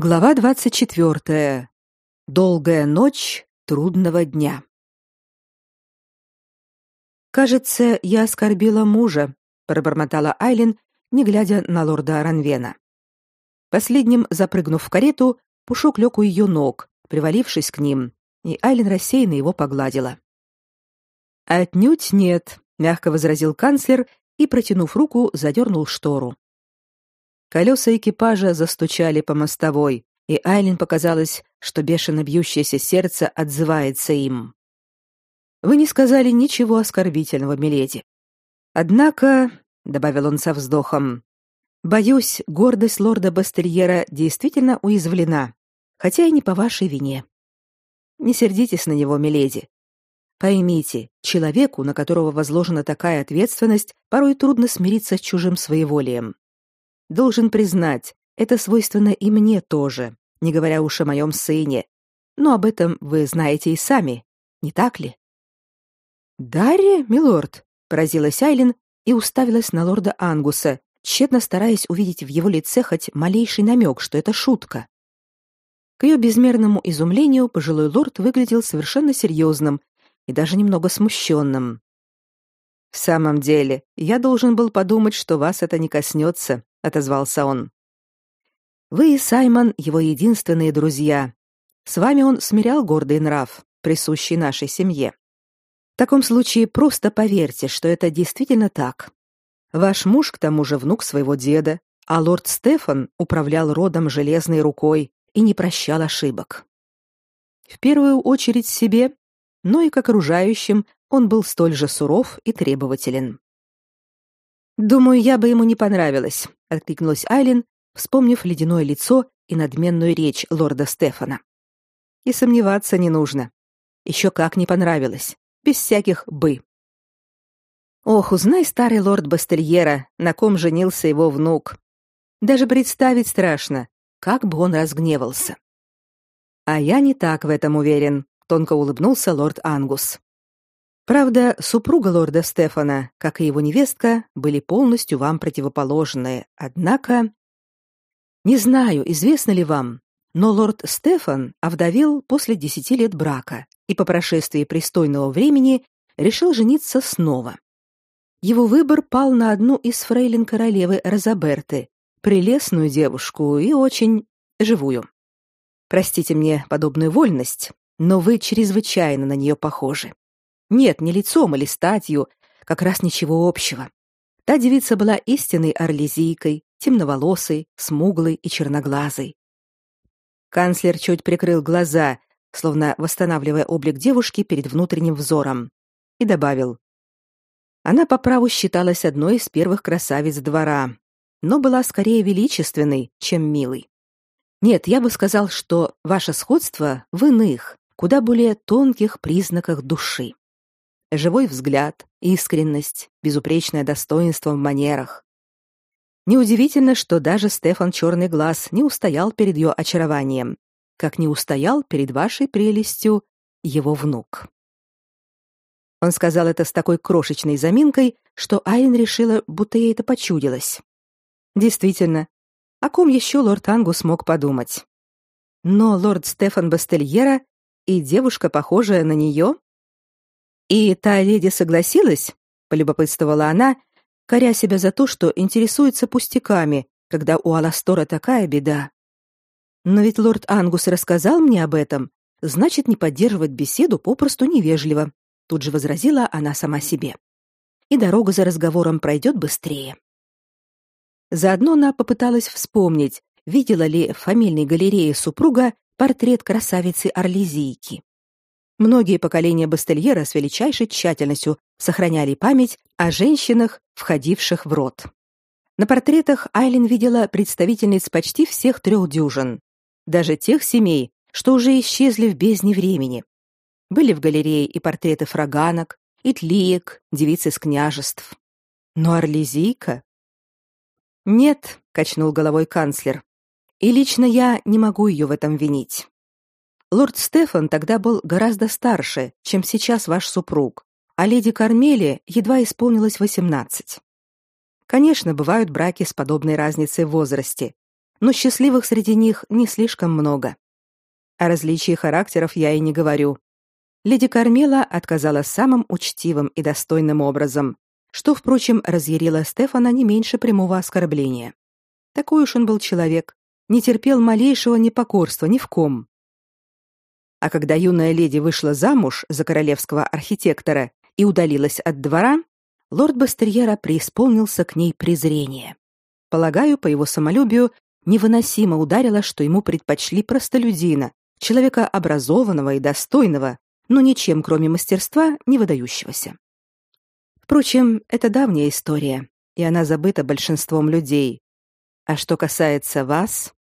Глава 24. Долгая ночь трудного дня. Кажется, я оскорбила мужа, пробормотала Айлин, не глядя на лорда Ранвена. Последним запрыгнув в карету, Пушок лег у ее ног, привалившись к ним, и Айлин рассеянно его погладила. Отнюдь нет, мягко возразил канцлер и, протянув руку, задернул штору. Колеса экипажа застучали по мостовой, и Айлин показалось, что бешено бьющееся сердце отзывается им. Вы не сказали ничего оскорбительного, миледи. Однако, добавил он со вздохом, боюсь, гордость лорда Бастельера действительно уязвлена, хотя и не по вашей вине. Не сердитесь на него, миледи. Поймите, человеку, на которого возложена такая ответственность, порой трудно смириться с чужим своеволием. Должен признать, это свойственно и мне тоже, не говоря уж о моем сыне. Но об этом вы знаете и сами, не так ли? Дарья, милорд, поразилась Айлин и уставилась на лорда Ангуса, тщетно стараясь увидеть в его лице хоть малейший намек, что это шутка. К ее безмерному изумлению пожилой лорд выглядел совершенно серьезным и даже немного смущенным. В самом деле, я должен был подумать, что вас это не коснется, отозвался он. Вы и Саймон его единственные друзья. С вами он смирял гордый нрав, присущий нашей семье. В таком случае просто поверьте, что это действительно так. Ваш муж к тому же внук своего деда, а лорд Стефан управлял родом железной рукой и не прощал ошибок. В первую очередь себе, но и к окружающим он был столь же суров и требователен. Думаю, я бы ему не понравилась, откликнулась Айлин, вспомнив ледяное лицо и надменную речь лорда Стефана. И сомневаться не нужно. Еще как не понравилось, без всяких бы. Ох, узнай старый лорд Бастельера, на ком женился его внук. Даже представить страшно, как бы он разгневался. А я не так в этом уверен, тонко улыбнулся лорд Ангус. Правда, супруга лорда Стефана, как и его невестка, были полностью вам противоположны. Однако не знаю, известно ли вам, но лорд Стефан овдовел после десяти лет брака и по прошествии пристойного времени решил жениться снова. Его выбор пал на одну из фрейлин королевы Розаберты, прелестную девушку и очень живую. Простите мне подобную вольность, но вы чрезвычайно на нее похожи. Нет, не лицом или статью, как раз ничего общего. Та девица была истинной орлезийкой, темноволосой, смуглой и черноглазой. Канцлер чуть прикрыл глаза, словно восстанавливая облик девушки перед внутренним взором, и добавил: Она по праву считалась одной из первых красавиц двора, но была скорее величественной, чем милой. Нет, я бы сказал, что ваше сходство в иных, куда более тонких признаках души живой взгляд, искренность, безупречное достоинство в манерах. Неудивительно, что даже Стефан Черный глаз не устоял перед ее очарованием, как не устоял перед вашей прелестью его внук. Он сказал это с такой крошечной заминкой, что Айн решила, будто ей это почудилось. Действительно, о ком еще лорд Ангус мог подумать? Но лорд Стефан Бастельера и девушка, похожая на нее, и та леди согласилась? полюбопытствовала она, коря себя за то, что интересуется пустяками, когда у Аластора такая беда. Но ведь лорд Ангус рассказал мне об этом, значит, не поддерживать беседу попросту невежливо, тут же возразила она сама себе. И дорога за разговором пройдет быстрее. Заодно она попыталась вспомнить, видела ли в фамильной галерее супруга портрет красавицы Орлезийки. Многие поколения Бастельера с величайшей тщательностью сохраняли память о женщинах, входивших в род. На портретах Айлин видела представительниц почти всех трех дюжин, даже тех семей, что уже исчезли в бездне времени. Были в галерее и портреты фраганок, и тлиек, девиц из княжеств. Но Орлезийка? Нет, качнул головой канцлер. И лично я не могу ее в этом винить. Лорд Стефан тогда был гораздо старше, чем сейчас ваш супруг, а леди Кармелия едва исполнилось восемнадцать. Конечно, бывают браки с подобной разницей в возрасте, но счастливых среди них не слишком много. О различии характеров я и не говорю. Леди Кармела отказала самым учтивым и достойным образом, что, впрочем, разъярило Стефана не меньше прямого оскорбления. Такой уж он был человек, не терпел малейшего непокорства ни в ком. А когда юная леди вышла замуж за королевского архитектора и удалилась от двора, лорд Бастерьера преисполнился к ней презрение. Полагаю, по его самолюбию невыносимо ударило, что ему предпочли простолюдина, человека образованного и достойного, но ничем, кроме мастерства, не выдающегося. Впрочем, это давняя история, и она забыта большинством людей. А что касается вас,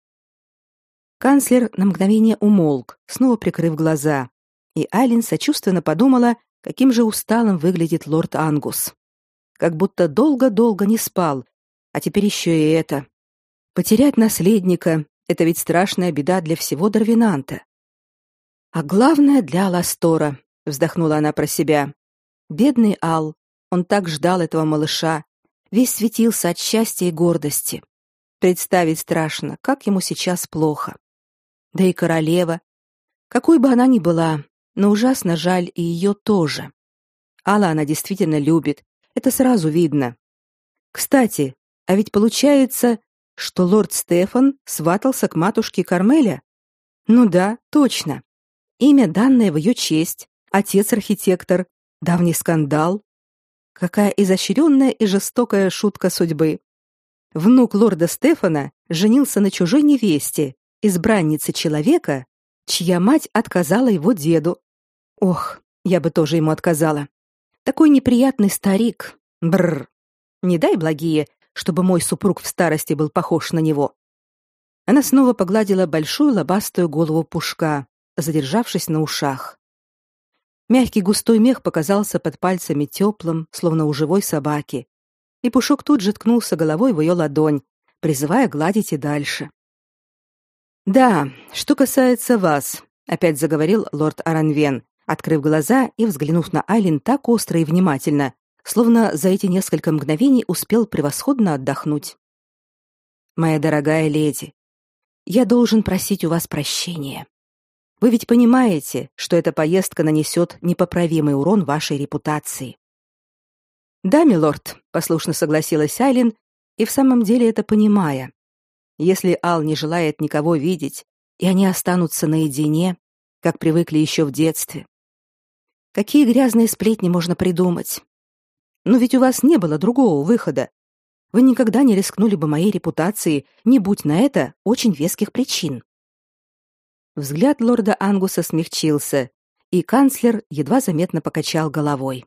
Канцлер на мгновение умолк, снова прикрыв глаза, и Айлин сочувственно подумала, каким же усталым выглядит лорд Ангус. Как будто долго-долго не спал, а теперь еще и это. Потерять наследника — это ведь страшная беда для всего Дарвинанта. А главное для Ластора, вздохнула она про себя. Бедный Ал, он так ждал этого малыша, весь светился от счастья и гордости. Представить страшно, как ему сейчас плохо да и королева. Какой бы она ни была, но ужасно жаль и ее тоже. Алла она действительно любит, это сразу видно. Кстати, а ведь получается, что лорд Стефан сватался к матушке Кармеля? Ну да, точно. Имя данное в ее честь, отец-архитектор, давний скандал. Какая изощренная и жестокая шутка судьбы. Внук лорда Стефана женился на чужой невесте избранницы человека, чья мать отказала его деду. Ох, я бы тоже ему отказала. Такой неприятный старик. Бррр. Не дай благие, чтобы мой супруг в старости был похож на него. Она снова погладила большую лобастую голову пушка, задержавшись на ушах. Мягкий густой мех показался под пальцами теплым, словно у живой собаки, и пушок тут же ткнулся головой в ее ладонь, призывая гладить и дальше. Да, что касается вас, опять заговорил лорд Аранвен, открыв глаза и взглянув на Айлин так остро и внимательно, словно за эти несколько мгновений успел превосходно отдохнуть. Моя дорогая леди, я должен просить у вас прощения. Вы ведь понимаете, что эта поездка нанесет непоправимый урон вашей репутации. Да, милорд, послушно согласилась Айлин, и в самом деле это понимая. Если Ал не желает никого видеть, и они останутся наедине, как привыкли еще в детстве. Какие грязные сплетни можно придумать? Но ведь у вас не было другого выхода. Вы никогда не рискнули бы моей репутацией, не будь на это очень веских причин. Взгляд лорда Ангуса смягчился, и канцлер едва заметно покачал головой.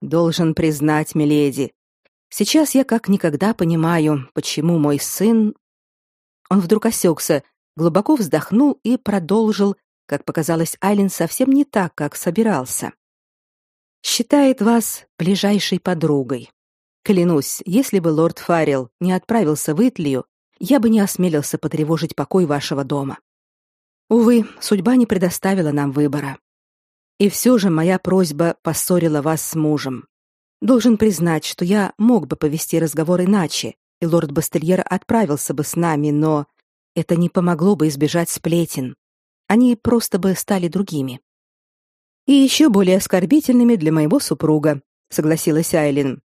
Должен признать, миледи, сейчас я как никогда понимаю, почему мой сын он вдруг осекся, глубоко вздохнул и продолжил, как показалось Айлин, совсем не так, как собирался. «Считает вас ближайшей подругой. Клянусь, если бы лорд Фаррелл не отправился в Итлию, я бы не осмелился потревожить покой вашего дома. Увы, судьба не предоставила нам выбора. И все же моя просьба поссорила вас с мужем. Должен признать, что я мог бы повести разговор иначе, и лорд Бастельер отправился бы с нами, но это не помогло бы избежать сплетен. Они просто бы стали другими. И еще более оскорбительными для моего супруга, согласилась Айлин.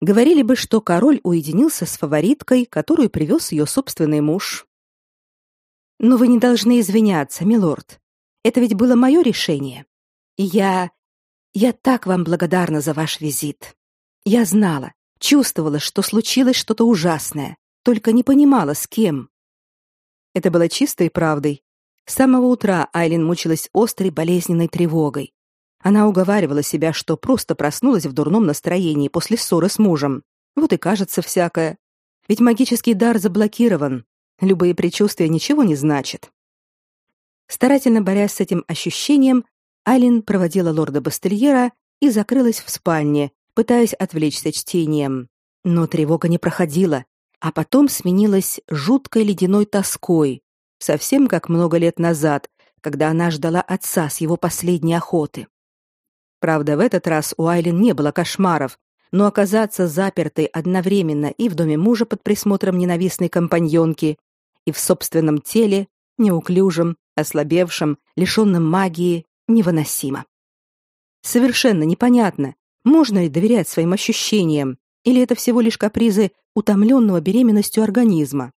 Говорили бы, что король уединился с фавориткой, которую привез ее собственный муж. Но вы не должны извиняться, милорд. Это ведь было мое решение. И я я так вам благодарна за ваш визит. Я знала, Чувствовала, что случилось что-то ужасное, только не понимала, с кем. Это было чистой правдой. С самого утра Айлин мучилась острой болезненной тревогой. Она уговаривала себя, что просто проснулась в дурном настроении после ссоры с мужем. Вот и кажется всякое. Ведь магический дар заблокирован. Любые предчувствия ничего не значат. Старательно борясь с этим ощущением, Айлин проводила лорда Бастельера и закрылась в спальне, пытаясь отвлечься чтением, но тревога не проходила, а потом сменилась жуткой ледяной тоской, совсем как много лет назад, когда она ждала отца с его последней охоты. Правда, в этот раз у Айлин не было кошмаров, но оказаться запертой одновременно и в доме мужа под присмотром ненавистной компаньонки, и в собственном теле, неуклюжем, ослабевшем, лишенном магии, невыносимо. Совершенно непонятно, можно ли доверять своим ощущениям, или это всего лишь капризы утомленного беременностью организма.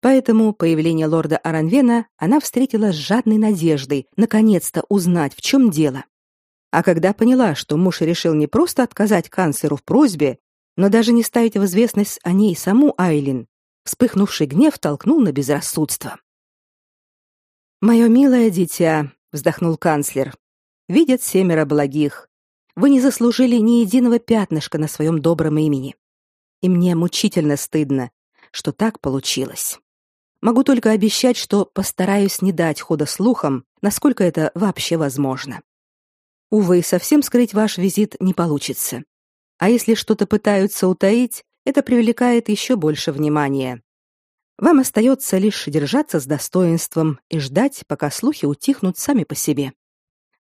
Поэтому появление лорда Аранвена она встретила с жадной надеждой наконец-то узнать, в чем дело. А когда поняла, что муж решил не просто отказать канцлеру в просьбе, но даже не ставить в известность о ней саму Айлин, вспыхнувший гнев толкнул на безрассудство. «Мое милое дитя», — вздохнул канцлер, — «видят семеро благих. Вы не заслужили ни единого пятнышка на своем добром имени. И мне мучительно стыдно, что так получилось. Могу только обещать, что постараюсь не дать хода слухам, насколько это вообще возможно. Увы, совсем скрыть ваш визит не получится. А если что-то пытаются утаить, это привлекает еще больше внимания. Вам остается лишь держаться с достоинством и ждать, пока слухи утихнут сами по себе.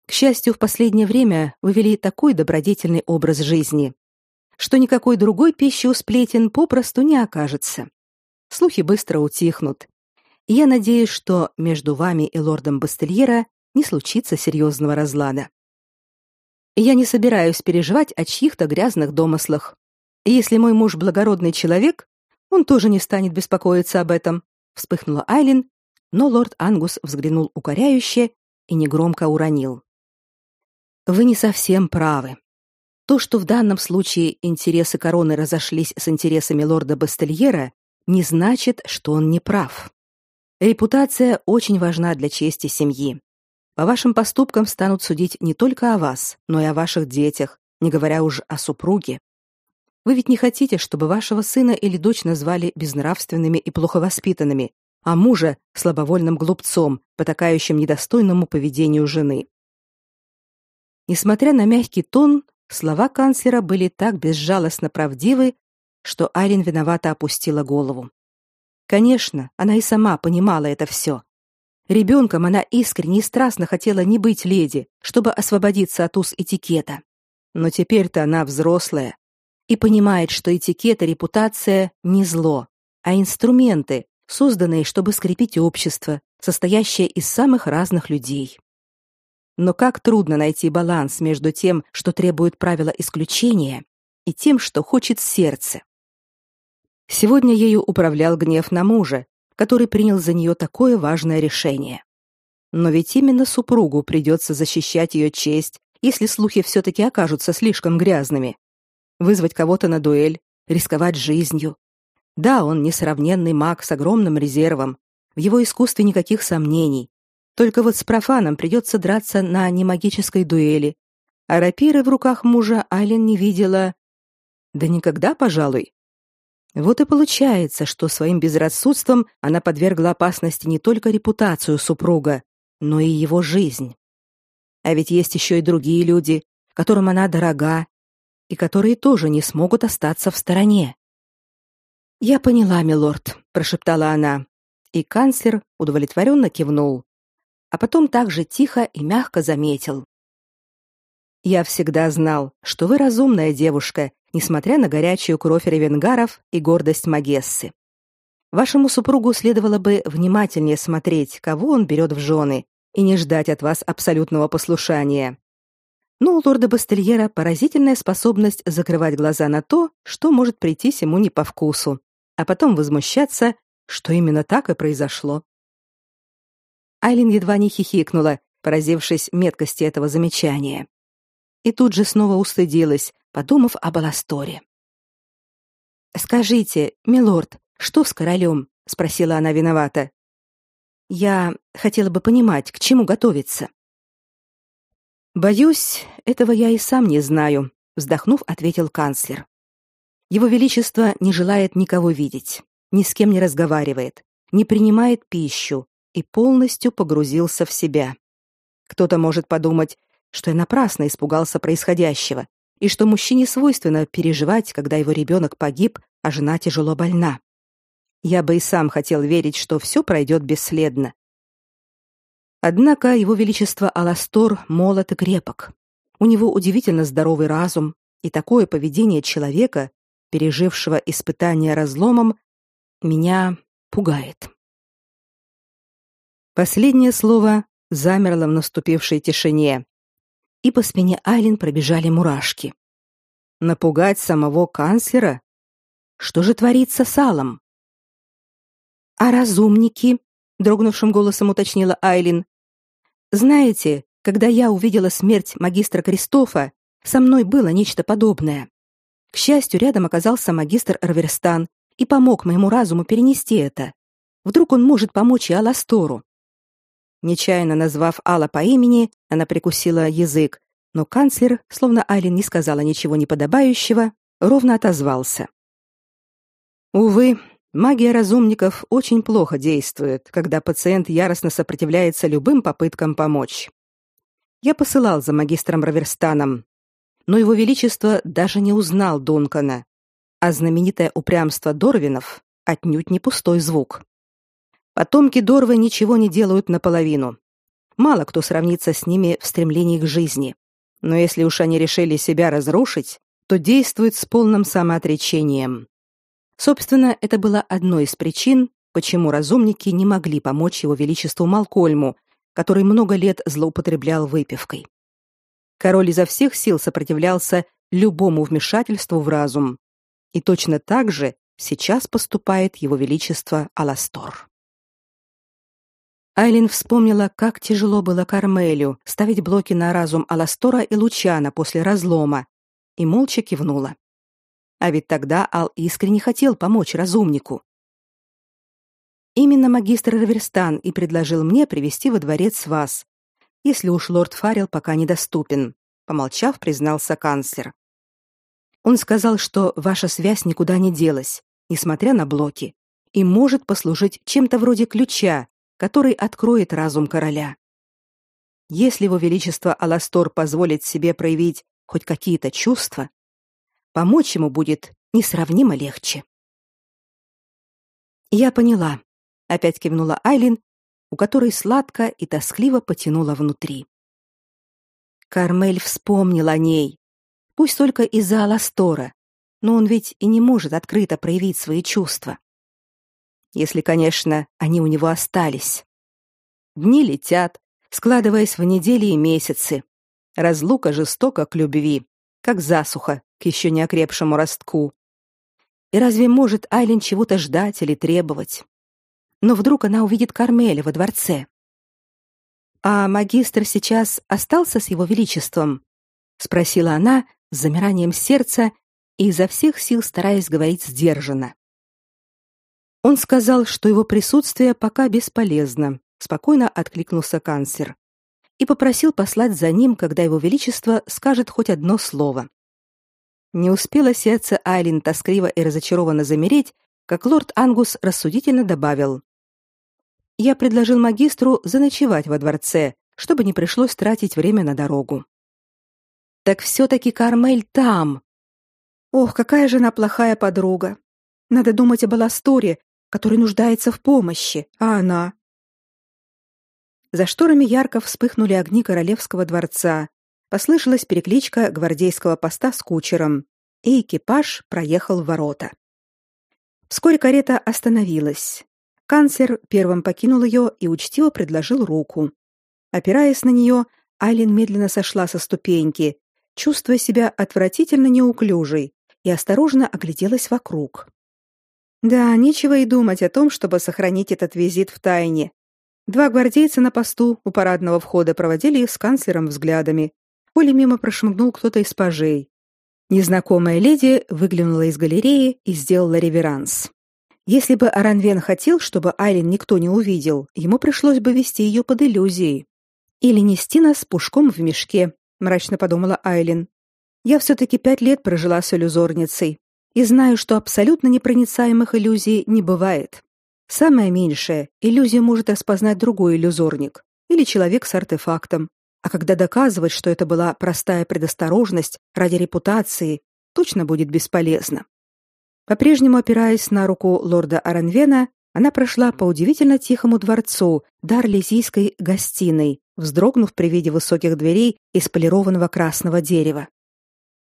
К счастью, в последнее время вы вели такой добродетельный образ жизни, что никакой другой пищи у сплетен попросту не окажется. Слухи быстро утихнут. Я надеюсь, что между вами и лордом Бастельера не случится серьезного разлада. Я не собираюсь переживать о чьих-то грязных домыслах. Если мой муж благородный человек, он тоже не станет беспокоиться об этом, вспыхнула Айлин, но лорд Ангус взглянул укоряюще и негромко уронил: Вы не совсем правы. То, что в данном случае интересы короны разошлись с интересами лорда Бастельера, не значит, что он не прав. Репутация очень важна для чести семьи. По вашим поступкам станут судить не только о вас, но и о ваших детях, не говоря уже о супруге. Вы ведь не хотите, чтобы вашего сына или дочь назвали безнравственными и плохо воспитанными, а мужа слабовольным глупцом, потакающим недостойному поведению жены. Несмотря на мягкий тон, слова канцлера были так безжалостно правдивы, что Арин виновато опустила голову. Конечно, она и сама понимала это все. Ребенком она искренне и страстно хотела не быть леди, чтобы освободиться от уз этикета. Но теперь-то она взрослая, и понимает, что этикет и репутация не зло, а инструменты, созданные, чтобы скрепить общество, состоящее из самых разных людей. Но как трудно найти баланс между тем, что требует правила исключения, и тем, что хочет сердце. Сегодня ею управлял гнев на мужа, который принял за нее такое важное решение. Но ведь именно супругу придется защищать ее честь, если слухи все-таки окажутся слишком грязными вызвать кого-то на дуэль, рисковать жизнью. Да, он несравненный маг с огромным резервом. В его искусстве никаких сомнений. Только вот с профаном придется драться на немагической дуэли. А рапиры в руках мужа Айлен не видела... Да никогда, пожалуй. Вот и получается, что своим безрассудством она подвергла опасности не только репутацию супруга, но и его жизнь. А ведь есть еще и другие люди, которым она дорога и которые тоже не смогут остаться в стороне. Я поняла, милорд, прошептала она, и канцлер удовлетворенно кивнул, а потом также тихо и мягко заметил: Я всегда знал, что вы разумная девушка, несмотря на горячую кровь ревенгаров и гордость Магессы. Вашему супругу следовало бы внимательнее смотреть, кого он берет в жены, и не ждать от вас абсолютного послушания. Но у лорда Бастельера поразительная способность закрывать глаза на то, что может прийти ему не по вкусу, а потом возмущаться, что именно так и произошло. Айлин едва не хихикнула, поразившись меткости этого замечания. И тут же снова устыдилась, подумав об Аласторе. «Скажите, милорд, что с королем?» — спросила она виновата. «Я хотела бы понимать, к чему готовиться». Боюсь, этого я и сам не знаю, вздохнув, ответил канцлер. Его величество не желает никого видеть, ни с кем не разговаривает, не принимает пищу и полностью погрузился в себя. Кто-то может подумать, что я напрасно испугался происходящего, и что мужчине свойственно переживать, когда его ребенок погиб, а жена тяжело больна. Я бы и сам хотел верить, что все пройдет бесследно, Однако его величество Аластор молод и крепок. У него удивительно здоровый разум, и такое поведение человека, пережившего испытание разломом, меня пугает. Последнее слово замерло в наступившей тишине, и по спине Айлин пробежали мурашки. Напугать самого канцлера? Что же творится с Алом? А разумники? дрогнувшим голосом уточнила Айлин. Знаете, когда я увидела смерть магистра Кристофа, со мной было нечто подобное. К счастью, рядом оказался магистр Эрверстан и помог моему разуму перенести это. Вдруг он может помочь и Аластору. Нечаянно назвав Алла по имени, она прикусила язык, но канцлер, словно Айлин не сказала ничего неподобающего, ровно отозвался. Увы, магия разумников очень плохо действует, когда пациент яростно сопротивляется любым попыткам помочь. Я посылал за магистром Раверстаном, но его величество даже не узнал Дункана, а знаменитое упрямство Дорвинов отнюдь не пустой звук. Потомки Дорвы ничего не делают наполовину. Мало кто сравнится с ними в стремлении к жизни. Но если уж они решили себя разрушить, то действуют с полным самоотречением. Собственно, это было одной из причин, почему разумники не могли помочь его величеству Малкольму, который много лет злоупотреблял выпивкой. Король изо всех сил сопротивлялся любому вмешательству в разум. И точно так же сейчас поступает его величество Аластор. Айлин вспомнила, как тяжело было Кармелю ставить блоки на разум Аластора и Лучана после разлома, и молча кивнула. А ведь тогда Ал искренне хотел помочь разумнику. Именно магистр Раверстан и предложил мне привести во дворец вас, если уж лорд Фаррел пока недоступен, помолчав, признался канцлер. Он сказал, что ваша связь никуда не делась, несмотря на блоки, и может послужить чем-то вроде ключа, который откроет разум короля. Если его величество Аластор позволит себе проявить хоть какие-то чувства, помочь ему будет несравнимо легче. Я поняла, опять кивнула Айлин у которой сладко и тоскливо потянуло внутри. Кармель вспомнил о ней. Пусть только из-за Аластора, но он ведь и не может открыто проявить свои чувства. Если, конечно, они у него остались. Дни летят, складываясь в недели и месяцы. Разлука жестока к любви, как засуха к еще не окрепшему ростку. И разве может Айлин чего-то ждать или требовать? но вдруг она увидит Кармеля во дворце. А магистр сейчас остался с его величеством? спросила она с замиранием сердца и изо всех сил стараясь говорить сдержанно. Он сказал, что его присутствие пока бесполезно, спокойно откликнулся канцлер и попросил послать за ним, когда его величество скажет хоть одно слово. Не успело сердце Айлин тоскливо и разочарованно замереть, как лорд Ангус рассудительно добавил: я предложил магистру заночевать во дворце, чтобы не пришлось тратить время на дорогу. Так все таки Кармель там. Ох, какая же она плохая подруга. Надо думать об Аласторе, который нуждается в помощи, а она За шторами ярко вспыхнули огни королевского дворца. Послышалась перекличка гвардейского поста с кучером, и экипаж проехал в ворота. Вскоре карета остановилась. Канцлер первым покинул ее и учтиво предложил руку. Опираясь на нее, Айлин медленно сошла со ступеньки, чувствуя себя отвратительно неуклюжей, и осторожно огляделась вокруг. Да, нечего и думать о том, чтобы сохранить этот визит в тайне. Два гвардейца на посту у парадного входа проводили их с канцлером взглядами. Поле мимо прошмыгнул кто-то из пажей. Незнакомая леди выглянула из галереи и сделала реверанс. Если бы Аранвен хотел, чтобы Айлин никто не увидел, ему пришлось бы вести ее под иллюзией. Или нести нас пушком в мешке, мрачно подумала Айлин. Я все-таки пять лет прожила с иллюзорницей и знаю, что абсолютно непроницаемых иллюзий не бывает. Самое меньшее, иллюзию может распознать другой иллюзорник или человек с артефактом. А когда доказывать, что это была простая предосторожность ради репутации, точно будет бесполезно. По-прежнему опираясь на руку лорда Аранвена, она прошла по удивительно тихому дворцу Дарлизийской гостиной, вздрогнув при виде высоких дверей из полированного красного дерева.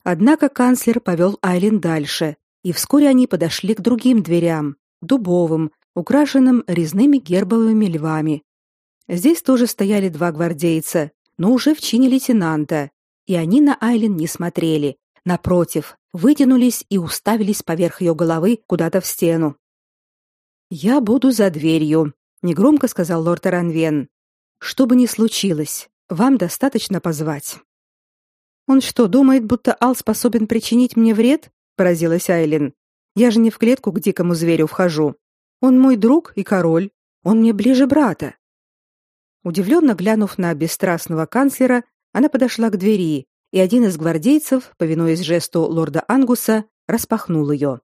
Однако канцлер повел Айлин дальше, и вскоре они подошли к другим дверям, дубовым, украшенном резными гербовыми львами. Здесь тоже стояли два гвардейца, но уже в чине лейтенанта, и они на Айлин не смотрели, напротив, вытянулись и уставились поверх ее головы куда-то в стену. «Я буду за дверью», — негромко сказал лорд Аранвен. «Что бы ни случилось, вам достаточно позвать». «Он что, думает, будто Ал способен причинить мне вред?» — поразилась Айлин. «Я же не в клетку к дикому зверю вхожу. Он мой друг и король. Он мне ближе брата». Удивленно глянув на бесстрастного канцлера, она подошла к двери, и один из гвардейцев, повинуясь жесту лорда Ангуса, распахнул ее.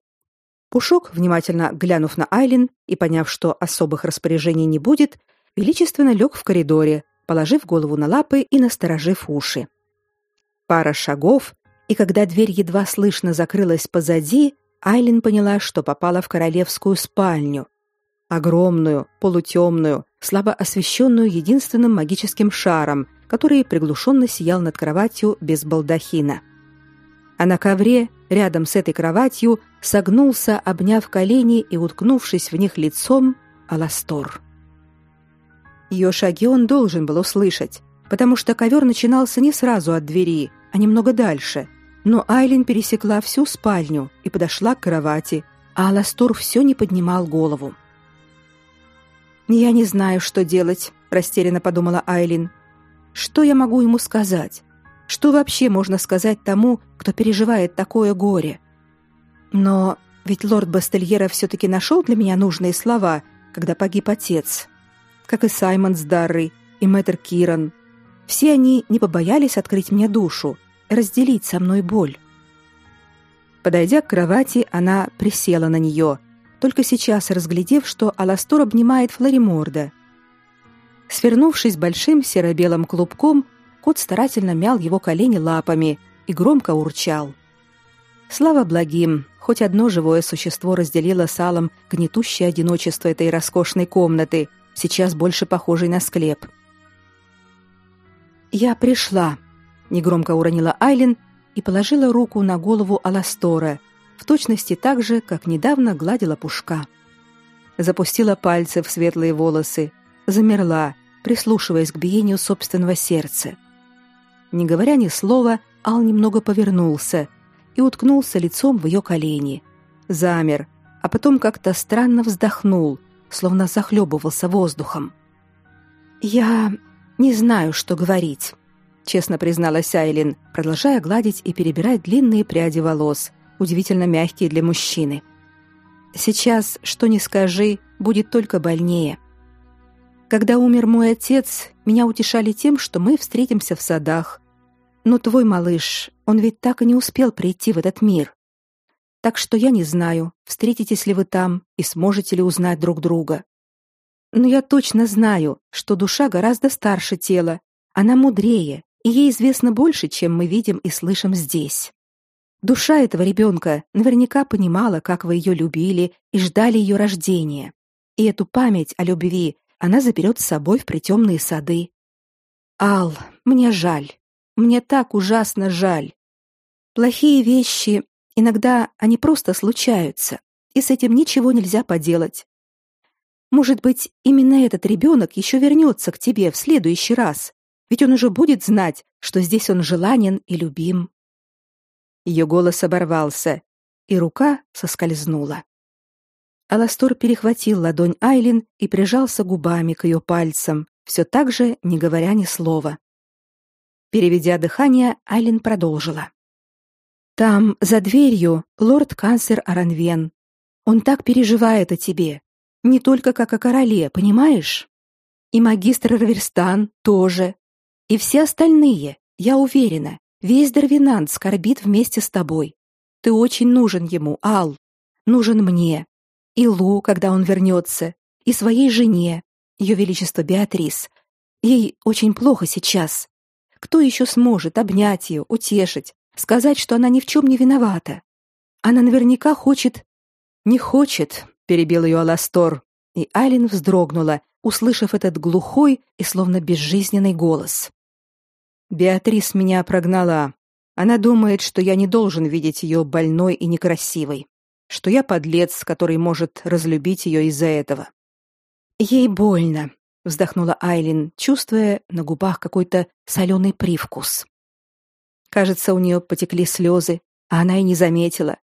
Пушок, внимательно глянув на Айлин и поняв, что особых распоряжений не будет, величественно лег в коридоре, положив голову на лапы и насторожив уши. Пара шагов, и когда дверь едва слышно закрылась позади, Айлин поняла, что попала в королевскую спальню. Огромную, полутемную, слабо освещенную единственным магическим шаром, который приглушенно сиял над кроватью без балдахина. А на ковре, рядом с этой кроватью, согнулся, обняв колени и уткнувшись в них лицом, Аластор. Ее шаги он должен был услышать, потому что ковер начинался не сразу от двери, а немного дальше. Но Айлин пересекла всю спальню и подошла к кровати, а Аластор все не поднимал голову. «Я не знаю, что делать», — растерянно подумала Айлин. «Что я могу ему сказать? Что вообще можно сказать тому, кто переживает такое горе?» Но ведь лорд Бастельера все-таки нашел для меня нужные слова, когда погиб отец. Как и Саймон с Даррой, и мэтр Киран. Все они не побоялись открыть мне душу, разделить со мной боль. Подойдя к кровати, она присела на нее, только сейчас разглядев, что Аластор обнимает Флориморда. Свернувшись большим серо-белым клубком, кот старательно мял его колени лапами и громко урчал. Слава благим, хоть одно живое существо разделило с Алом гнетущее одиночество этой роскошной комнаты, сейчас больше похожей на склеп. «Я пришла», — негромко уронила Айлин и положила руку на голову Аластора, в точности так же, как недавно гладила пушка. Запустила пальцы в светлые волосы, замерла, прислушиваясь к биению собственного сердца. Не говоря ни слова, Ал немного повернулся — и уткнулся лицом в ее колени. Замер, а потом как-то странно вздохнул, словно захлебывался воздухом. «Я не знаю, что говорить», — честно призналась Айлин, продолжая гладить и перебирать длинные пряди волос, удивительно мягкие для мужчины. «Сейчас, что ни скажи, будет только больнее. Когда умер мой отец, меня утешали тем, что мы встретимся в садах, но твой малыш, он ведь так и не успел прийти в этот мир. Так что я не знаю, встретитесь ли вы там и сможете ли узнать друг друга. Но я точно знаю, что душа гораздо старше тела, она мудрее, и ей известно больше, чем мы видим и слышим здесь. Душа этого ребенка наверняка понимала, как вы ее любили и ждали ее рождения. И эту память о любви она заберет с собой в притемные сады. Ал, мне жаль. Мне так ужасно жаль. Плохие вещи, иногда они просто случаются, и с этим ничего нельзя поделать. Может быть, именно этот ребенок еще вернется к тебе в следующий раз, ведь он уже будет знать, что здесь он желанен и любим. Ее голос оборвался, и рука соскользнула. Аластор перехватил ладонь Айлин и прижался губами к ее пальцам, все так же не говоря ни слова. Переведя дыхание, Айлин продолжила. «Там, за дверью, лорд-канцлер Аранвен. Он так переживает о тебе. Не только как о короле, понимаешь? И магистр Раверстан тоже. И все остальные, я уверена, весь Дарвинант скорбит вместе с тобой. Ты очень нужен ему, Ал. Нужен мне. И Лу, когда он вернется. И своей жене, ее величество Беатрис. Ей очень плохо сейчас. Кто еще сможет обнять ее, утешить, сказать, что она ни в чем не виновата? Она наверняка хочет... Не хочет, перебил ее Аластор, и Айлин вздрогнула, услышав этот глухой и словно безжизненный голос. Беатрис меня прогнала. Она думает, что я не должен видеть ее больной и некрасивой. что я подлец, который может разлюбить ее из-за этого. Ей больно, вздохнула Айлин, чувствуя на губах какой-то соленый привкус. Кажется, у нее потекли слезы, а она и не заметила.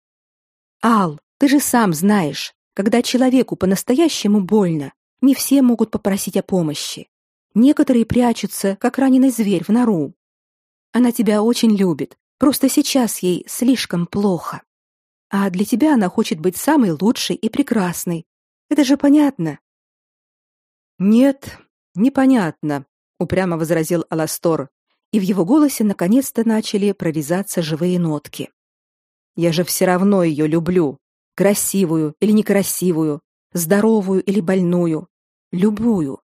Ал, ты же сам знаешь, когда человеку по-настоящему больно, не все могут попросить о помощи. Некоторые прячутся, как раненый зверь в нору. Она тебя очень любит, просто сейчас ей слишком плохо. А для тебя она хочет быть самой лучшей и прекрасной. Это же понятно. Нет, непонятно, упрямо возразил Аластор, и в его голосе наконец-то начали прорезаться живые нотки. Я же все равно ее люблю, красивую или некрасивую, здоровую или больную, любую.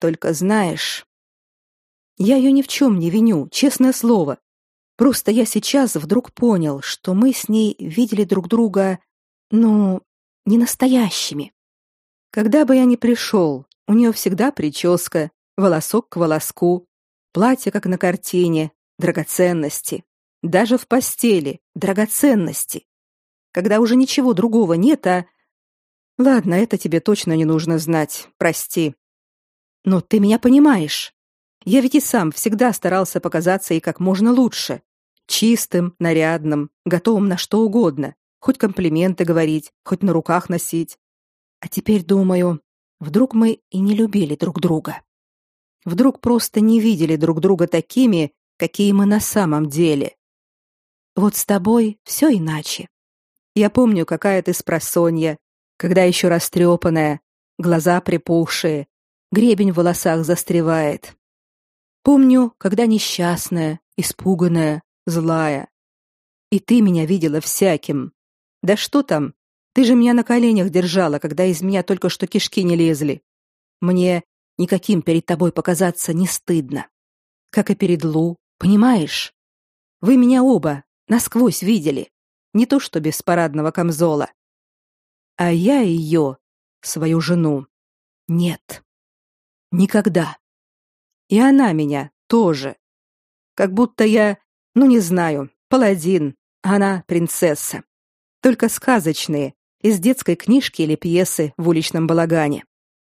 Только знаешь, я ее ни в чем не виню, честное слово. Просто я сейчас вдруг понял, что мы с ней видели друг друга, ну, не настоящими. Когда бы я ни пришел, у нее всегда прическа, волосок к волоску, платье как на картине, драгоценности. Даже в постели драгоценности. Когда уже ничего другого нет, а Ладно, это тебе точно не нужно знать. Прости. Но ты меня понимаешь. Я ведь и сам всегда старался показаться ей как можно лучше, чистым, нарядным, готовым на что угодно, хоть комплименты говорить, хоть на руках носить. А теперь думаю, вдруг мы и не любили друг друга. Вдруг просто не видели друг друга такими, какие мы на самом деле. Вот с тобой все иначе. Я помню, какая ты спросонья, когда еще растрепанная, глаза припухшие, гребень в волосах застревает. Помню, когда несчастная, испуганная, злая. И ты меня видела всяким. Да что там? Ты же меня на коленях держала, когда из меня только что кишки не лезли. Мне никаким перед тобой показаться не стыдно. Как и перед Лу, понимаешь? Вы меня оба насквозь видели. Не то что без парадного камзола а я ее, свою жену, нет. Никогда. И она меня тоже. Как будто я, ну не знаю, паладин, а она принцесса. Только сказочные, из детской книжки или пьесы в уличном балагане.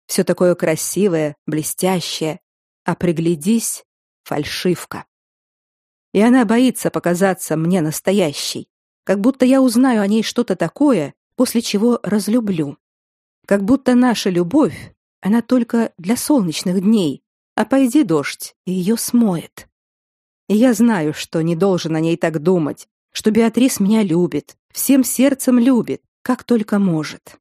Все такое красивое, блестящее, а приглядись — фальшивка. И она боится показаться мне настоящей, как будто я узнаю о ней что-то такое, после чего разлюблю. Как будто наша любовь, она только для солнечных дней, а пойди дождь, и ее смоет. И я знаю, что не должен о ней так думать, что Беатрис меня любит, всем сердцем любит, как только может.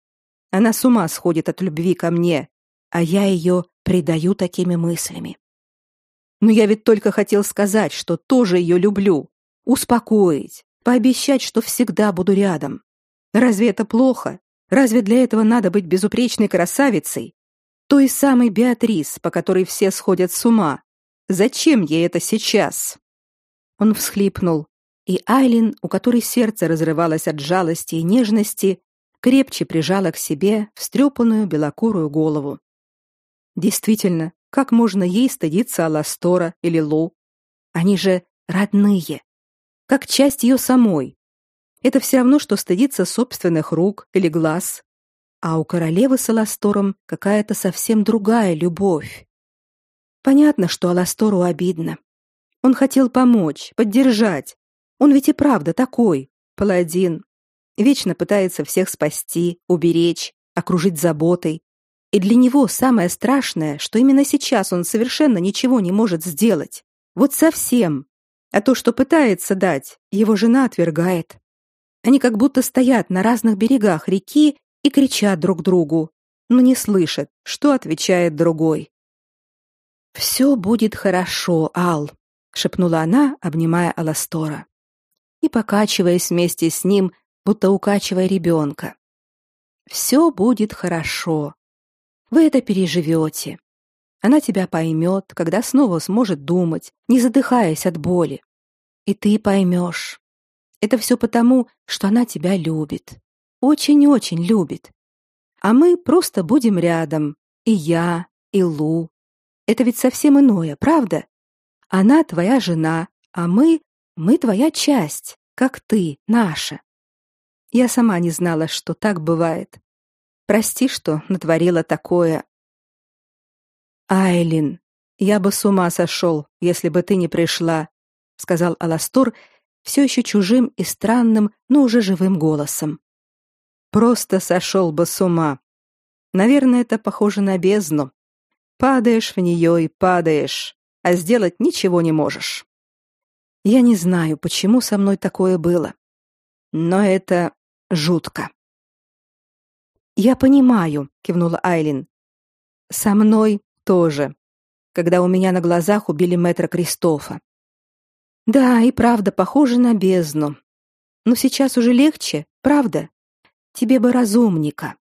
Она с ума сходит от любви ко мне, а я ее предаю такими мыслями. Но я ведь только хотел сказать, что тоже ее люблю, успокоить, пообещать, что всегда буду рядом. Разве это плохо? Разве для этого надо быть безупречной красавицей? Той самой Беатрис, по которой все сходят с ума. Зачем ей это сейчас? Он всхлипнул, и Айлин, у которой сердце разрывалось от жалости и нежности, крепче прижала к себе встрепанную белокурую голову. Действительно, как можно ей стыдиться Аластора или Лу? Они же родные, как часть ее самой, это все равно, что стыдиться собственных рук или глаз. А у королевы с Аластором какая-то совсем другая любовь. Понятно, что Аластору обидно. Он хотел помочь, поддержать. Он ведь и правда такой, паладин. Вечно пытается всех спасти, уберечь, окружить заботой. И для него самое страшное, что именно сейчас он совершенно ничего не может сделать. Вот совсем. А то, что пытается дать, его жена отвергает. Они как будто стоят на разных берегах реки и кричат друг другу, но не слышат, что отвечает другой. «Все будет хорошо, Ал», — шепнула она, обнимая Аластора и покачиваясь вместе с ним, будто укачивая ребенка. «Все будет хорошо. Вы это переживете. Она тебя поймет, когда снова сможет думать, не задыхаясь от боли. И ты поймешь. Это все потому, что она тебя любит. Очень-очень любит. А мы просто будем рядом. И я, и Лу. Это ведь совсем иное, правда? Она твоя жена, а мы, мы твоя часть, как ты, наша. Я сама не знала, что так бывает. Прости, что натворила такое. Айлин, я бы с ума сошел, если бы ты не пришла, сказал Аластор все еще чужим и странным, но уже живым голосом. Просто сошел бы с ума. Наверное, это похоже на бездну. Падаешь в нее и падаешь, а сделать ничего не можешь. Я не знаю, почему со мной такое было. Но это жутко. Я понимаю, кивнула Айлин. Со мной тоже. Когда у меня на глазах убили мэтра Кристофа. Да, и правда, похоже на бездну. Но сейчас уже легче, правда? Тебе бы разумника.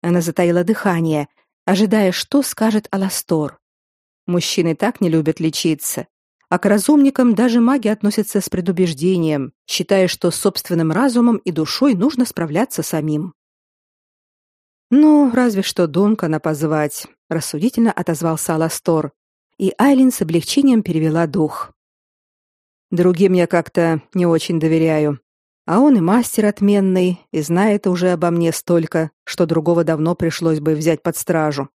Она затаила дыхание, ожидая, что скажет Аластор. Мужчины так не любят лечиться, а к разумникам даже маги относятся с предубеждением, считая, что собственным разумом и душой нужно справляться самим. Ну, разве что Дункана позвать, рассудительно отозвался Аластор, и Айлин с облегчением перевела дух. Другим я как-то не очень доверяю. А он и мастер отменный, и знает уже обо мне столько, что другого давно пришлось бы взять под стражу.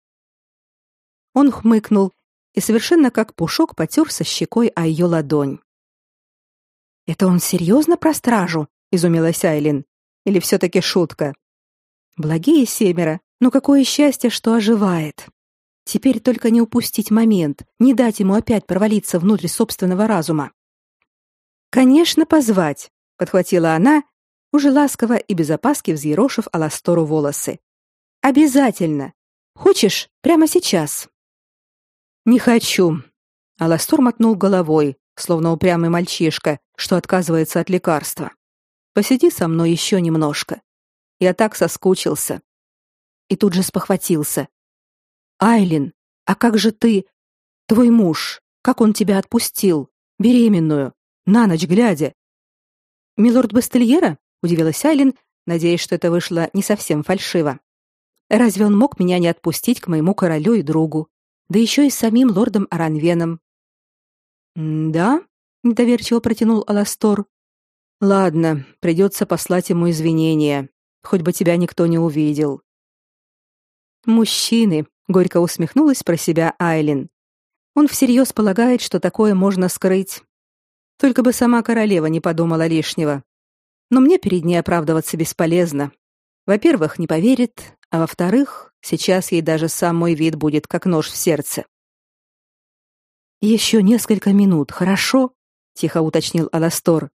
Он хмыкнул и совершенно как пушок потерся щекой о ее ладонь. «Это он серьезно про стражу?» — изумилась Айлин. «Или все-таки шутка?» «Благие семеро, но какое счастье, что оживает!» Теперь только не упустить момент, не дать ему опять провалиться внутрь собственного разума. Конечно, позвать, подхватила она, уже ласково и без опаски взъерошив Аластору волосы. Обязательно. Хочешь, прямо сейчас? Не хочу. Аластор мотнул головой, словно упрямый мальчишка, что отказывается от лекарства. Посиди со мной еще немножко. Я так соскучился. И тут же спохватился. Айлин, а как же ты, твой муж, как он тебя отпустил, беременную? на ночь глядя. Милорд Бастельера? удивилась Айлин, надеясь, что это вышло не совсем фальшиво. Разве он мог меня не отпустить к моему королю и другу, да еще и самим лордом Аранвеном? Да, недоверчиво протянул Аластор. Ладно, придется послать ему извинения, хоть бы тебя никто не увидел. Мужчины, горько усмехнулась про себя Айлин. Он всерьез полагает, что такое можно скрыть, только бы сама королева не подумала лишнего. Но мне перед ней оправдываться бесполезно. Во-первых, не поверит, а во-вторых, сейчас ей даже сам мой вид будет как нож в сердце. Еще несколько минут, хорошо? тихо уточнил Аластор.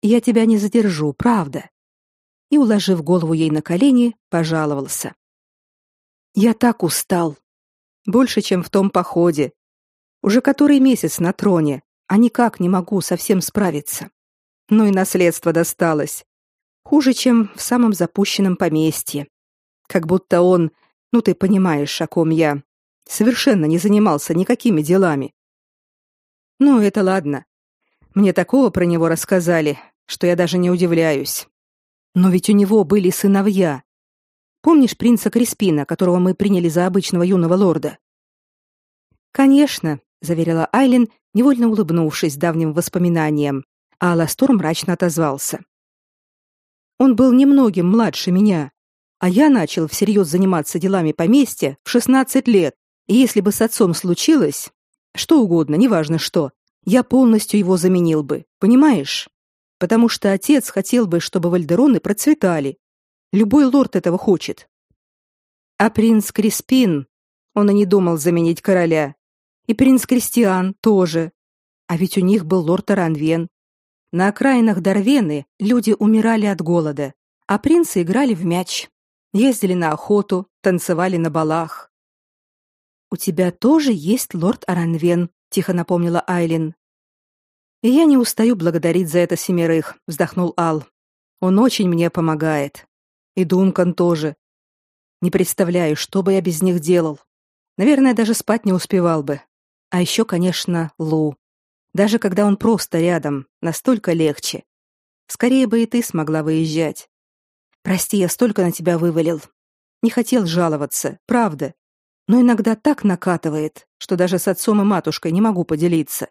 Я тебя не задержу, правда. И уложив голову ей на колени, пожаловался. Я так устал. Больше, чем в том походе. Уже который месяц на троне, а никак не могу совсем справиться. Ну и наследство досталось. Хуже, чем в самом запущенном поместье. Как будто он, ну ты понимаешь, о ком я, совершенно не занимался никакими делами. Ну, это ладно. Мне такого про него рассказали, что я даже не удивляюсь. Но ведь у него были сыновья. Помнишь принца Криспина, которого мы приняли за обычного юного лорда? Конечно, заверила Айлин, невольно улыбнувшись давним воспоминаниям, а Аластор мрачно отозвался. Он был немногим младше меня, а я начал всерьез заниматься делами поместья в 16 лет. И если бы с отцом случилось, что угодно, неважно что, я полностью его заменил бы, понимаешь? Потому что отец хотел бы, чтобы вальдероны процветали. Любой лорд этого хочет. А принц Криспин, он и не думал заменить короля. И принц Кристиан тоже. А ведь у них был лорд Аранвен. На окраинах Дарвены люди умирали от голода, а принцы играли в мяч, ездили на охоту, танцевали на балах. У тебя тоже есть лорд Аранвен, тихо напомнила Айлин. И я не устаю благодарить за это семерых, вздохнул Ал. Он очень мне помогает. И Дункан тоже. Не представляю, что бы я без них делал. Наверное, даже спать не успевал бы. А еще, конечно, Лу. Даже когда он просто рядом, настолько легче. Скорее бы и ты смогла выезжать. Прости, я столько на тебя вывалил. Не хотел жаловаться, правда. Но иногда так накатывает, что даже с отцом и матушкой не могу поделиться.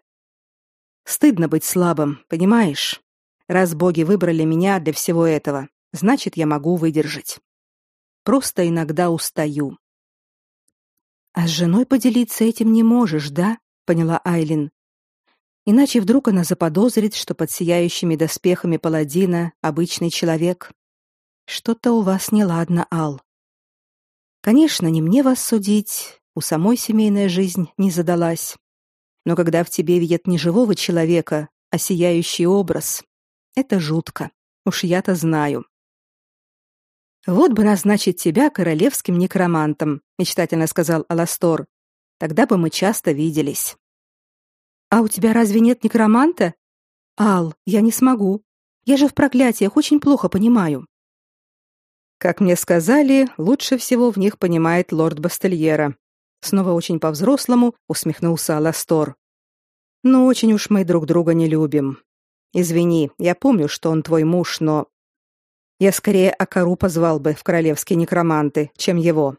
Стыдно быть слабым, понимаешь? Раз боги выбрали меня для всего этого, значит, я могу выдержать. Просто иногда устаю. А с женой поделиться этим не можешь, да? поняла Айлин. Иначе вдруг она заподозрит, что под сияющими доспехами паладина обычный человек. Что-то у вас неладно, Ал. Конечно, не мне вас судить, у самой семейная жизнь не задалась. Но когда в тебе видят не живого человека, а сияющий образ, это жутко. Уж я-то знаю. Вот бы назначить тебя королевским некромантом, мечтательно сказал Аластор. Тогда бы мы часто виделись. А у тебя разве нет некроманта? Ал, я не смогу. Я же в проклятиях очень плохо понимаю. Как мне сказали, лучше всего в них понимает лорд Бастельера. Снова очень по-взрослому усмехнулся Аластор. Но очень уж мы друг друга не любим. Извини, я помню, что он твой муж, но я скорее Акару позвал бы в королевские некроманты, чем его.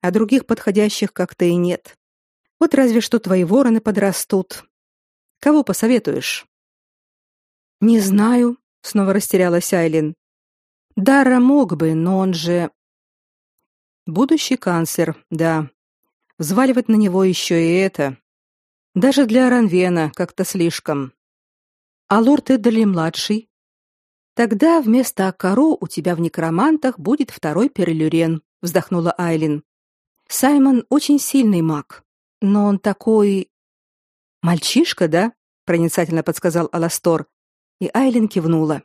А других подходящих как-то и нет. Вот разве что твои вороны подрастут. Кого посоветуешь? Не знаю, снова растерялась Айлин. Дара мог бы, но он же будущий канцлер, да. Взваливать на него еще и это. Даже для Ранвена как-то слишком. А лорд Эддерли младший? Тогда вместо Акаро у тебя в некромантах будет второй Перелюрен, вздохнула Айлин. Саймон очень сильный маг, но он такой мальчишка, да? проницательно подсказал Аластор, и Айлин кивнула.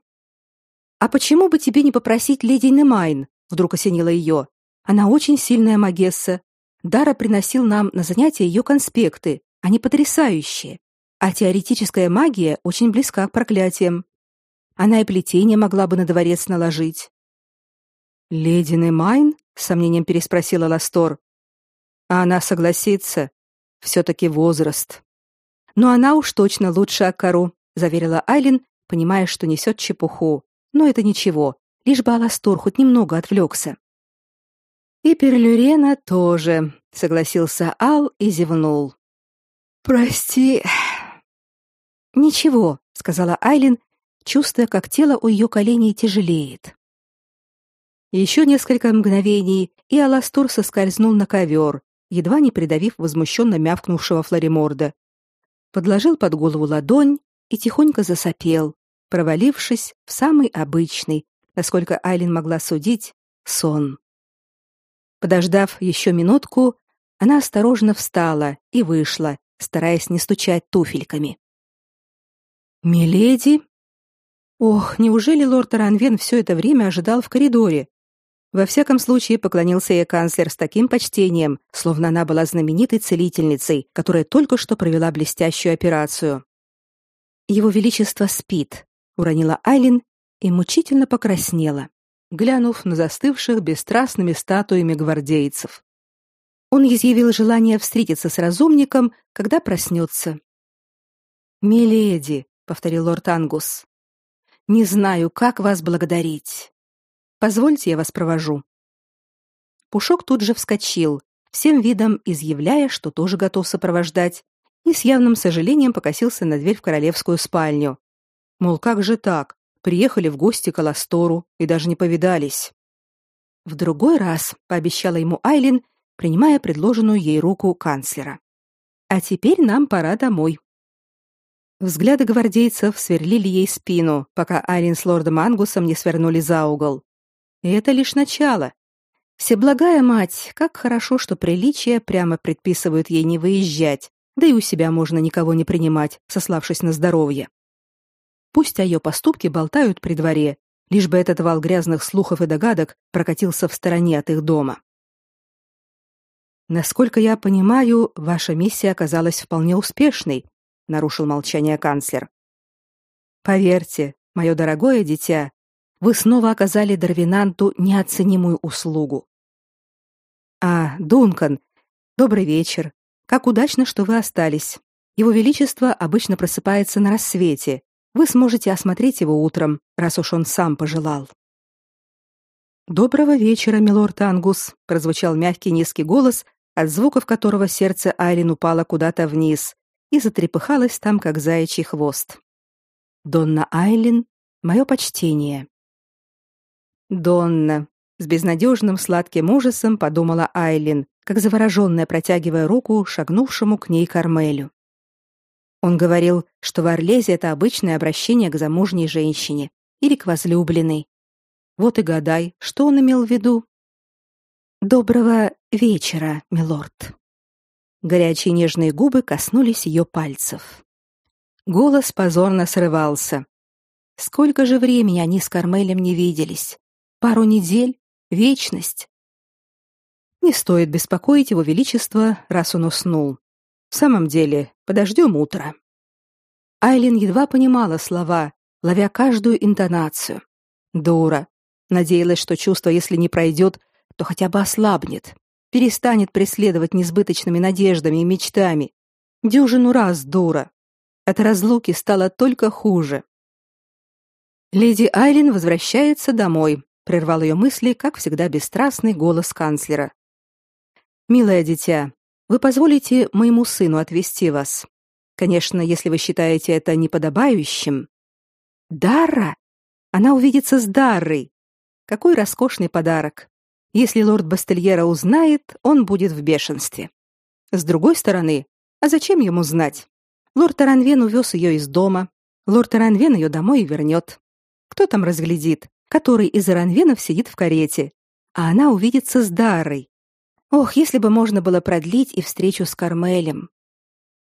А почему бы тебе не попросить леди Немайн? вдруг осенило ее. Она очень сильная магесса. Дара приносил нам на занятия ее конспекты, они потрясающие. А теоретическая магия очень близка к проклятиям. Она и плетение могла бы на дворец наложить. Леди Немайн? с сомнением переспросил Аластор. А она согласится. все таки возраст. Но она уж точно лучше Акару, заверила Айлин, понимая, что несет чепуху. Но это ничего, лишь бы Аластор хоть немного отвлекся. И Перлюрена тоже, согласился Ал и зевнул. Прости, Ничего, сказала Айлин, чувствуя, как тело у ее коленей тяжелеет. Еще несколько мгновений, и Аластур соскользнул на ковер, едва не придавив возмущенно мявкнувшего Флориморда. Подложил под голову ладонь и тихонько засопел, провалившись в самый обычный, насколько Айлин могла судить, сон. Подождав еще минутку, она осторожно встала и вышла, стараясь не стучать туфельками. Миледи? Ох, неужели лорд Ранвен все это время ожидал в коридоре? Во всяком случае, поклонился ей канцлер с таким почтением, словно она была знаменитой целительницей, которая только что провела блестящую операцию. Его величество спит, уронила Айлин и мучительно покраснела, глянув на застывших бесстрастными статуями гвардейцев. Он изъявил желание встретиться с разумником, когда проснется. Миледи, повторил лорд Ангус. Не знаю, как вас благодарить. Позвольте, я вас провожу. Пушок тут же вскочил, всем видом изъявляя, что тоже готов сопровождать, и с явным сожалением покосился на дверь в королевскую спальню. Мол, как же так? Приехали в гости к Аластору и даже не повидались. В другой раз, пообещала ему Айлин, принимая предложенную ей руку канцлера. А теперь нам пора домой. Взгляды гвардейцев сверлили ей спину, пока Айлин с лордом Ангусом не свернули за угол. И это лишь начало. Всеблагая мать, как хорошо, что приличия прямо предписывают ей не выезжать, да и у себя можно никого не принимать, сославшись на здоровье. Пусть о ее поступке болтают при дворе, лишь бы этот вал грязных слухов и догадок прокатился в стороне от их дома. Насколько я понимаю, ваша миссия оказалась вполне успешной, нарушил молчание канцлер. Поверьте, мое дорогое дитя, вы снова оказали Дарвинанту неоценимую услугу. А, Дункан, добрый вечер. Как удачно, что вы остались. Его величество обычно просыпается на рассвете. Вы сможете осмотреть его утром, раз уж он сам пожелал. Доброго вечера, милорд Ангус, прозвучал мягкий низкий голос, от звуков которого сердце Айлин упало куда-то вниз, и затрепыхалась там, как заячий хвост. Донна Айлин, Мое почтение. Донна, с безнадежным сладким ужасом подумала Айлин, как завороженная протягивая руку шагнувшему к ней Кармелю. Он говорил, что в Орлезе это обычное обращение к замужней женщине или к возлюбленной. Вот и гадай, что он имел в виду. Доброго вечера, милорд. Горячие нежные губы коснулись ее пальцев. Голос позорно срывался. Сколько же времени они с Кармелем не виделись? Пару недель? Вечность? Не стоит беспокоить его величество, раз он уснул. В самом деле, подождем утра. Айлин едва понимала слова, ловя каждую интонацию. Дура. Надеялась, что чувство, если не пройдет, то хотя бы ослабнет, перестанет преследовать несбыточными надеждами и мечтами. Дюжину раз дура. От разлуки стало только хуже. Леди Айлин возвращается домой, прервал ее мысли, как всегда, бесстрастный голос канцлера. Милое дитя, вы позволите моему сыну отвезти вас? Конечно, если вы считаете это неподобающим. Дарра? Она увидится с Даррой. Какой роскошный подарок. Если лорд Бастельера узнает, он будет в бешенстве. С другой стороны, а зачем ему знать? Лорд Таранвен увез ее из дома. Лорд Таранвен ее домой вернет. Кто там разглядит, который из Аранвенов сидит в карете, а она увидится с Дарой. Ох, если бы можно было продлить и встречу с Кармелем.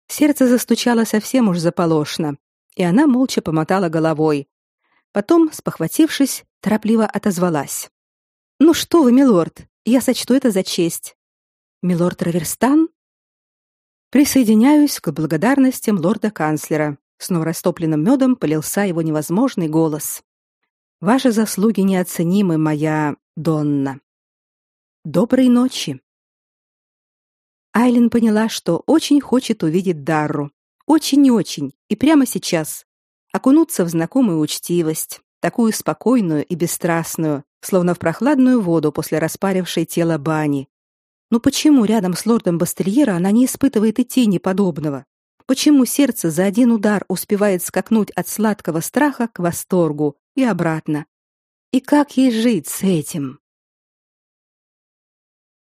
Сердце застучало совсем уж заполошно, и она молча помотала головой. Потом, спохватившись, торопливо отозвалась. «Ну что вы, милорд, я сочту это за честь. Милорд Раверстан?» «Присоединяюсь к благодарностям лорда-канцлера», снова растопленным медом полился его невозможный голос. «Ваши заслуги неоценимы, моя Донна. Доброй ночи!» Айлин поняла, что очень хочет увидеть Дарру. Очень-очень, и прямо сейчас. Окунуться в знакомую учтивость, такую спокойную и бесстрастную, словно в прохладную воду после распарившей тело бани. Но почему рядом с лордом Бастельера она не испытывает и тени подобного? Почему сердце за один удар успевает скакнуть от сладкого страха к восторгу и обратно? И как ей жить с этим?